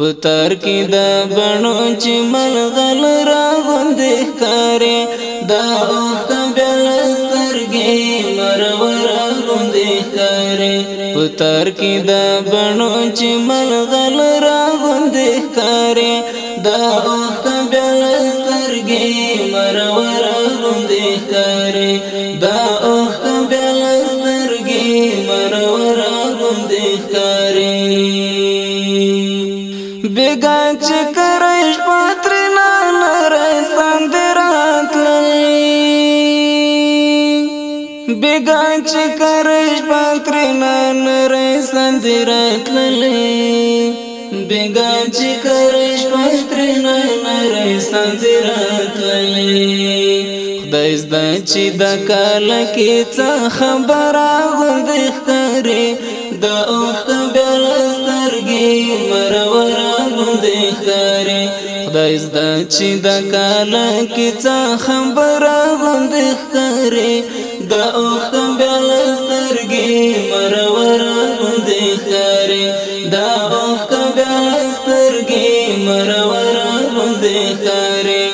پتر کې د بڼو چې ملغل را غوندې ښکارې دا اوښکه بیا له سترګې مرور را غوندې ښکارې پتر کې د بڼو چې ملغل را غوندې ښکارې دا اوښکه بیا له سترګې مرور را غوندې ښکارې دا اوښکه بیا له سترګې مرور را غوندې ښکارې بیگا چې کرش پاتر نه نر سند راتلې بیگا چې کرش پاتر نه نر سند راتلې بیگا چې کرش پاتر نه نر سند راتلې خدای زده چې د کال کې څه خبره غوندې ښکاري د اوخ بل سترګې مرور لري خدای زدا چې د کاله کې څه خبره غوند ښکاری د اوخت بل سترګې مرور غوند ښکاری د اوخت بل سترګې مرور غوند ښکاری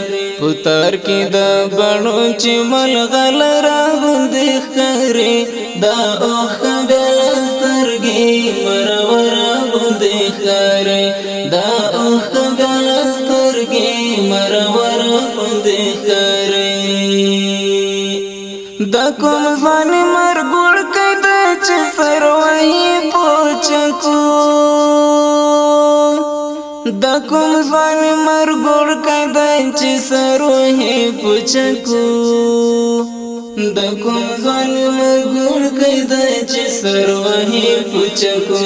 پتر کې د بڼو چې ملغل را غوند ښکاری د اوخت بل سترګې مرور بهتري د کوم ځان مرګوړ کید چې سروي پوچ کو د کوم ځان مرګوړ کید چې سروي پوچ کو د کوم ظالم ګور کيده چې سر وهي پچکو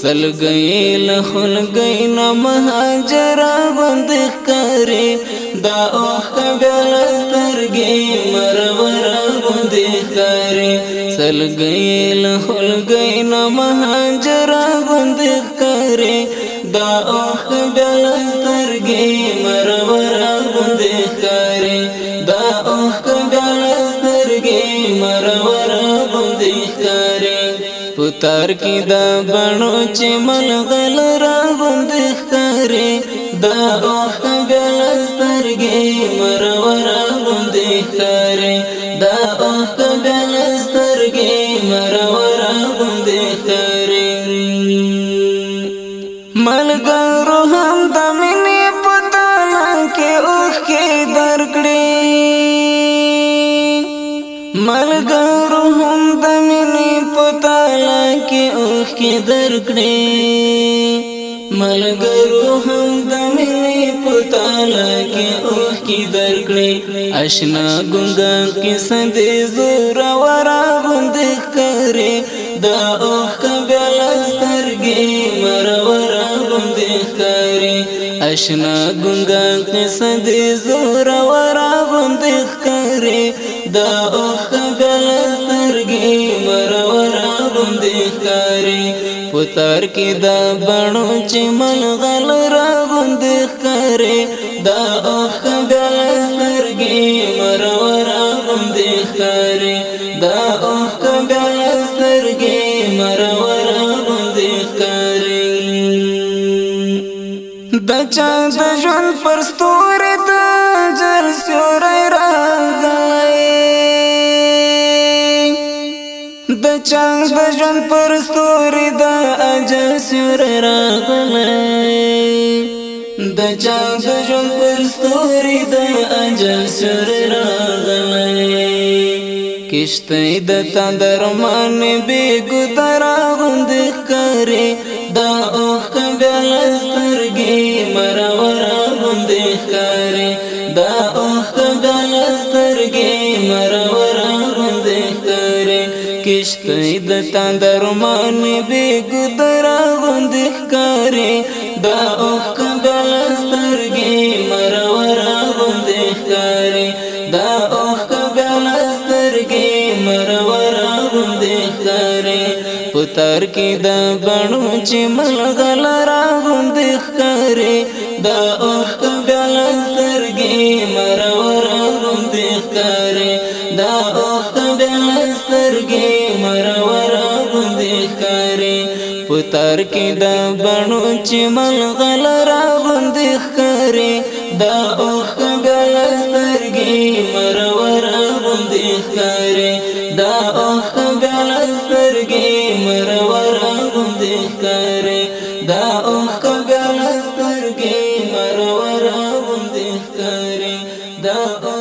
سلګي له خلګي نه مهاجر غند ښکاری دا اوخ کبل سترګي مرور غند ښکاری سلګي له خلګي نه مهاجر غند ښکاری دا اوخ کبل تر کې د بڼو چې ملغل را غوند ښکارې دا اوخ ګل سترګې مرور را غوند ښکارې دا اوخ ګل سترګې مرور را غوند ښکارې ملګرو هم دمه مخ کی درکړې ملګرو هم د مینې پتاله کې اوه کی درکړې آشنا ګنګ کې سندې زور ورا غوند کرے دا اوه کبل سترګې مرور غوند کرے آشنا ګنګ کې سندې زور ورا غوند کرے دا اوه غوندې ښکاری پتر کې د بڼو چې ملغل را غوندې ښکاری دا اخ ګلسترګې مرور را غوندې ښکاری دا اخ ګلسترګې مرور را غوندې ښکاری د چا د ژوند پر ستوره د جل سیورې راغلی چانس بجون پر ستوري دا اجل سور راغلی د چانس بجون پر ستوري دا اجل سور راغلی کشته د تندرمان به ګذرا غند کړي شیطان درمان می بی ګدرا غوند ښکاری دا اوخ کندل سترګي مرور غوند ښکاری دا اوخ کندل سترګي مرور غوند ښکاری پتر کې د بڼو چې ملغل را غوند ښکاری دا اوخ پتر کې د بڼو چې ملغل را غوندې ښکاري دا اوخ ګل سترګې مرور غوندې ښکاري دا اوخ ګل سترګې مرور غوندې ښکاري دا اوخ ګل سترګې مرور غوندې ښکاري دا